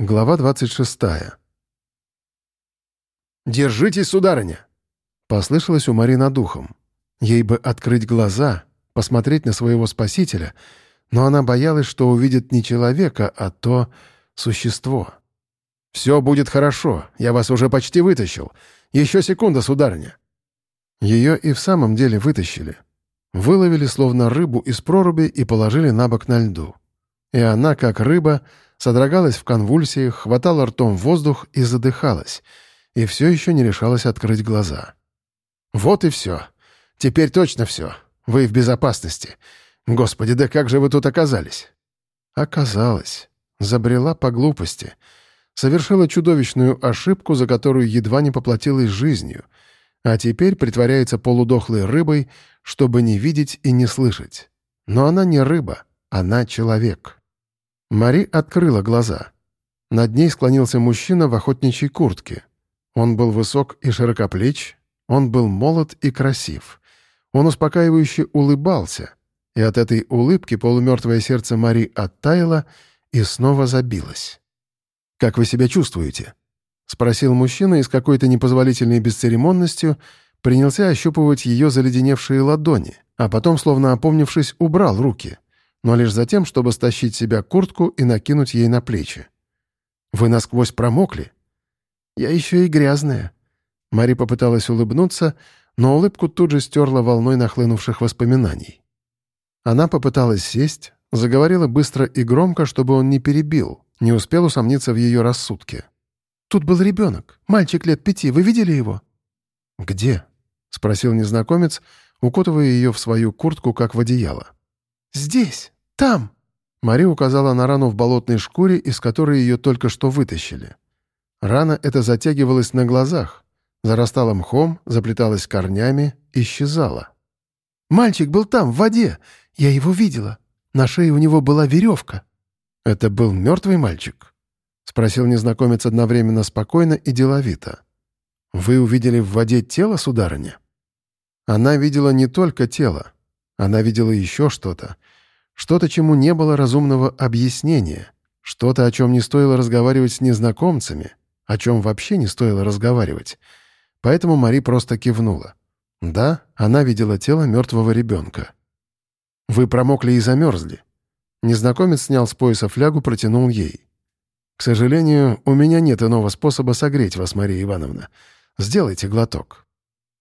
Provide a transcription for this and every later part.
Глава 26. «Держитесь, сударыня!» Послышалось у Мари над духом. Ей бы открыть глаза, посмотреть на своего спасителя, но она боялась, что увидит не человека, а то существо. «Все будет хорошо, я вас уже почти вытащил. Еще секунда, сударыня!» Ее и в самом деле вытащили. Выловили словно рыбу из проруби и положили на бок на льду. И она, как рыба, содрогалась в конвульсиях, хватала ртом воздух и задыхалась, и все еще не решалась открыть глаза. «Вот и все. Теперь точно все. Вы в безопасности. Господи, да как же вы тут оказались?» Оказалось. Забрела по глупости. Совершила чудовищную ошибку, за которую едва не поплатилась жизнью, а теперь притворяется полудохлой рыбой, чтобы не видеть и не слышать. Но она не рыба, она человек. Мари открыла глаза. Над ней склонился мужчина в охотничьей куртке. Он был высок и широкоплеч, он был молод и красив. Он успокаивающе улыбался, и от этой улыбки полумертвое сердце Мари оттаяло и снова забилось. «Как вы себя чувствуете?» — спросил мужчина и с какой-то непозволительной бесцеремонностью принялся ощупывать ее заледеневшие ладони, а потом, словно опомнившись, убрал руки — но лишь за тем, чтобы стащить себя куртку и накинуть ей на плечи. «Вы насквозь промокли?» «Я еще и грязная». Мари попыталась улыбнуться, но улыбку тут же стерла волной нахлынувших воспоминаний. Она попыталась сесть, заговорила быстро и громко, чтобы он не перебил, не успел усомниться в ее рассудке. «Тут был ребенок, мальчик лет пяти, вы видели его?» «Где?» — спросил незнакомец, укутывая ее в свою куртку, как в одеяло. «Здесь! Там!» Мари указала на рану в болотной шкуре, из которой ее только что вытащили. Рана эта затягивалась на глазах, зарастала мхом, заплеталась корнями, исчезала. «Мальчик был там, в воде! Я его видела. На шее у него была веревка». «Это был мертвый мальчик?» — спросил незнакомец одновременно спокойно и деловито. «Вы увидели в воде тело, сударыня?» Она видела не только тело. Она видела еще что-то. Что-то, чему не было разумного объяснения. Что-то, о чем не стоило разговаривать с незнакомцами. О чем вообще не стоило разговаривать. Поэтому Мари просто кивнула. Да, она видела тело мертвого ребенка. «Вы промокли и замерзли». Незнакомец снял с пояса флягу, протянул ей. «К сожалению, у меня нет иного способа согреть вас, Мария Ивановна. Сделайте глоток».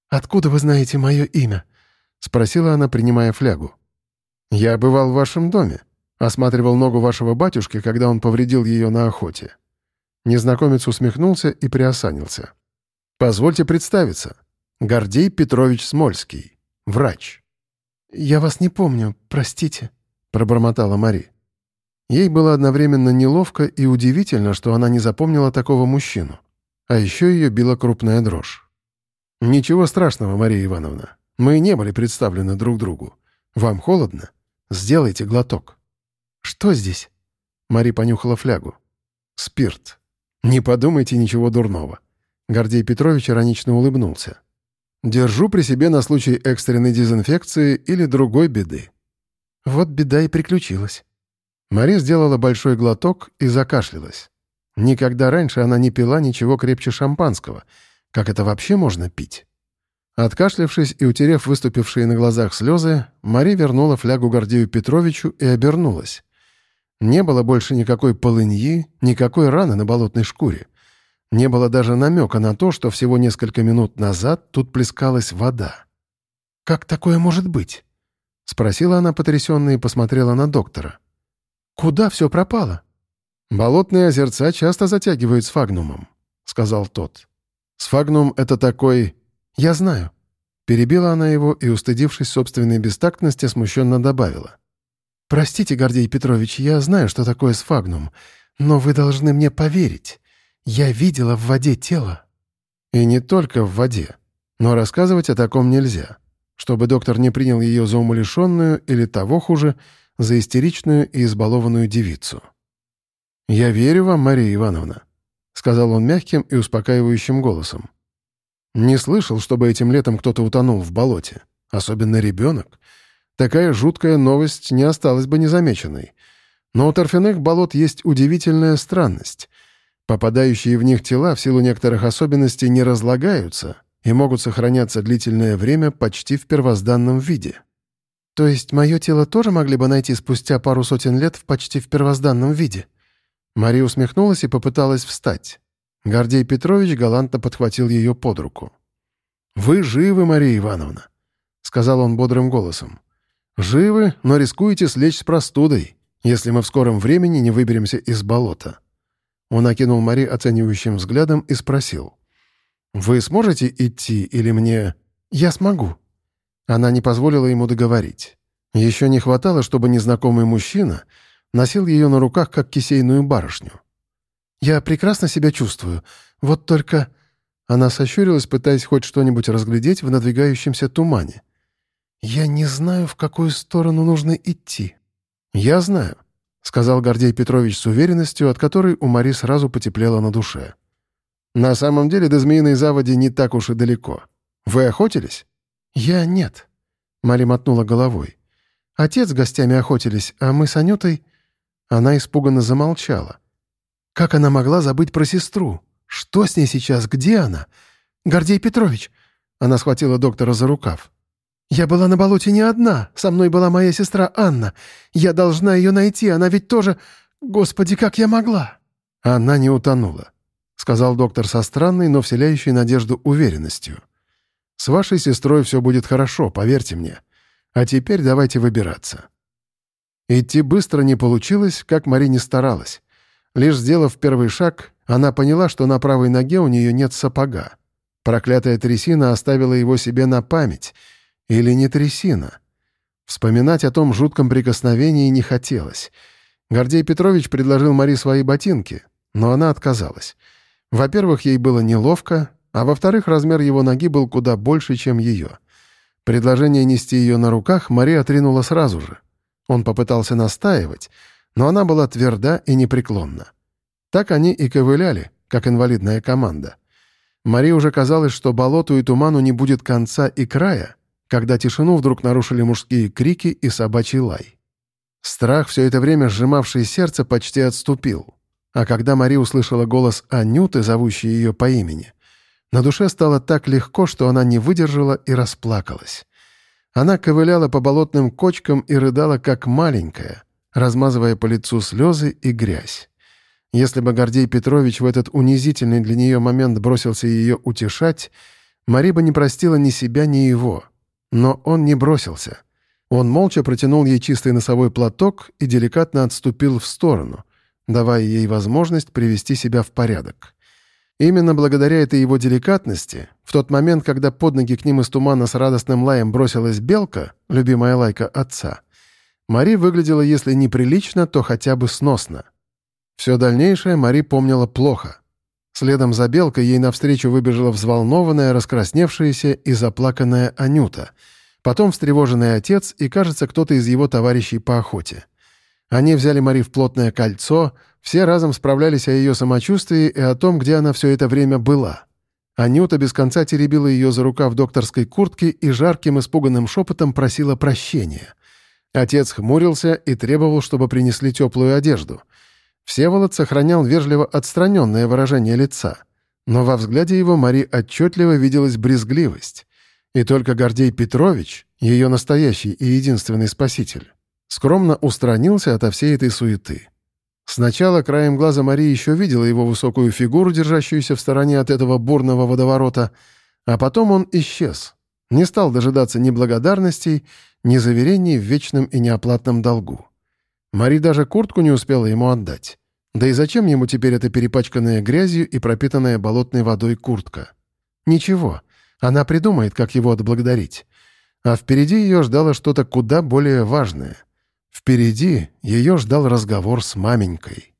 «Откуда вы знаете мое имя?» — спросила она, принимая флягу. «Я бывал в вашем доме. Осматривал ногу вашего батюшки, когда он повредил ее на охоте». Незнакомец усмехнулся и приосанился. «Позвольте представиться. Гордей Петрович Смольский. Врач». «Я вас не помню, простите», — пробормотала Мари. Ей было одновременно неловко и удивительно, что она не запомнила такого мужчину. А еще ее била крупная дрожь. «Ничего страшного, Мария Ивановна. Мы не были представлены друг другу. Вам холодно? Сделайте глоток». «Что здесь?» Мари понюхала флягу. «Спирт. Не подумайте ничего дурного». Гордей Петрович иронично улыбнулся. «Держу при себе на случай экстренной дезинфекции или другой беды». Вот беда и приключилась. Мари сделала большой глоток и закашлялась. Никогда раньше она не пила ничего крепче шампанского. Как это вообще можно пить? Откашлявшись и утерев выступившие на глазах слезы, Мари вернула флягу Гордею Петровичу и обернулась. Не было больше никакой полыньи, никакой раны на болотной шкуре. Не было даже намека на то, что всего несколько минут назад тут плескалась вода. «Как такое может быть?» — спросила она потрясенно и посмотрела на доктора. «Куда все пропало?» «Болотные озерца часто затягивают с фагнумом», — сказал тот. «Сфагнум — это такой «Я знаю». Перебила она его и, устыдившись собственной бестактности, смущенно добавила. «Простите, Гордей Петрович, я знаю, что такое сфагнум, но вы должны мне поверить. Я видела в воде тело». И не только в воде. Но рассказывать о таком нельзя, чтобы доктор не принял ее за умалишенную или, того хуже, за истеричную и избалованную девицу. «Я верю вам, Мария Ивановна», — сказал он мягким и успокаивающим голосом. Не слышал, чтобы этим летом кто-то утонул в болоте. Особенно ребенок. Такая жуткая новость не осталась бы незамеченной. Но у торфяных болот есть удивительная странность. Попадающие в них тела в силу некоторых особенностей не разлагаются и могут сохраняться длительное время почти в первозданном виде. То есть мое тело тоже могли бы найти спустя пару сотен лет в почти в первозданном виде? Мария усмехнулась и попыталась встать. Гордей Петрович галантно подхватил ее под руку. «Вы живы, Мария Ивановна», — сказал он бодрым голосом. «Живы, но рискуете слечь с простудой, если мы в скором времени не выберемся из болота». Он окинул Мари оценивающим взглядом и спросил. «Вы сможете идти или мне...» «Я смогу». Она не позволила ему договорить. Еще не хватало, чтобы незнакомый мужчина носил ее на руках, как кисейную барышню. «Я прекрасно себя чувствую. Вот только...» Она сощурилась, пытаясь хоть что-нибудь разглядеть в надвигающемся тумане. «Я не знаю, в какую сторону нужно идти». «Я знаю», — сказал Гордей Петрович с уверенностью, от которой у Мари сразу потеплело на душе. «На самом деле до Змеиной заводи не так уж и далеко. Вы охотились?» «Я нет», — Мари мотнула головой. «Отец с гостями охотились, а мы с Анютой...» Она испуганно замолчала. «Как она могла забыть про сестру?» «Что с ней сейчас? Где она?» «Гордей Петрович!» Она схватила доктора за рукав. «Я была на болоте не одна. Со мной была моя сестра Анна. Я должна ее найти. Она ведь тоже... Господи, как я могла?» Она не утонула, — сказал доктор со странной, но вселяющей надежду уверенностью. «С вашей сестрой все будет хорошо, поверьте мне. А теперь давайте выбираться». Идти быстро не получилось, как Мари не старалась. Лишь сделав первый шаг, она поняла, что на правой ноге у нее нет сапога. Проклятая трясина оставила его себе на память. Или не трясина. Вспоминать о том жутком прикосновении не хотелось. Гордей Петрович предложил Мари свои ботинки, но она отказалась. Во-первых, ей было неловко, а во-вторых, размер его ноги был куда больше, чем ее. Предложение нести ее на руках Мари отринула сразу же. Он попытался настаивать, но она была тверда и непреклонна. Так они и ковыляли, как инвалидная команда. Мари уже казалось, что болоту и туману не будет конца и края, когда тишину вдруг нарушили мужские крики и собачий лай. Страх, все это время сжимавший сердце, почти отступил. А когда Мари услышала голос Анюты, зовущей ее по имени, на душе стало так легко, что она не выдержала и расплакалась. Она ковыляла по болотным кочкам и рыдала, как маленькая, размазывая по лицу слезы и грязь. Если бы Гордей Петрович в этот унизительный для нее момент бросился ее утешать, Мари бы не простила ни себя, ни его. Но он не бросился. Он молча протянул ей чистый носовой платок и деликатно отступил в сторону, давая ей возможность привести себя в порядок. Именно благодаря этой его деликатности, в тот момент, когда под ноги к ним из тумана с радостным лаем бросилась белка, любимая лайка отца, Мари выглядела, если неприлично, то хотя бы сносно — все дальнейшее Мари помнила плохо. Следом за Белкой ей навстречу выбежала взволнованная, раскрасневшаяся и заплаканная Анюта. Потом встревоженный отец и, кажется, кто-то из его товарищей по охоте. Они взяли Мари в плотное кольцо, все разом справлялись о ее самочувствии и о том, где она все это время была. Анюта без конца теребила ее за рука в докторской куртке и жарким испуганным шепотом просила прощения. Отец хмурился и требовал, чтобы принесли теплую одежду — Всеволод сохранял вежливо отстраненное выражение лица, но во взгляде его Мари отчетливо виделась брезгливость. И только Гордей Петрович, ее настоящий и единственный спаситель, скромно устранился ото всей этой суеты. Сначала краем глаза Мари еще видела его высокую фигуру, держащуюся в стороне от этого бурного водоворота, а потом он исчез. Не стал дожидаться ни благодарностей, ни заверений в вечном и неоплатном долгу. Мари даже куртку не успела ему отдать. Да и зачем ему теперь эта перепачканная грязью и пропитанная болотной водой куртка? Ничего, она придумает, как его отблагодарить. А впереди ее ждало что-то куда более важное. Впереди ее ждал разговор с маменькой.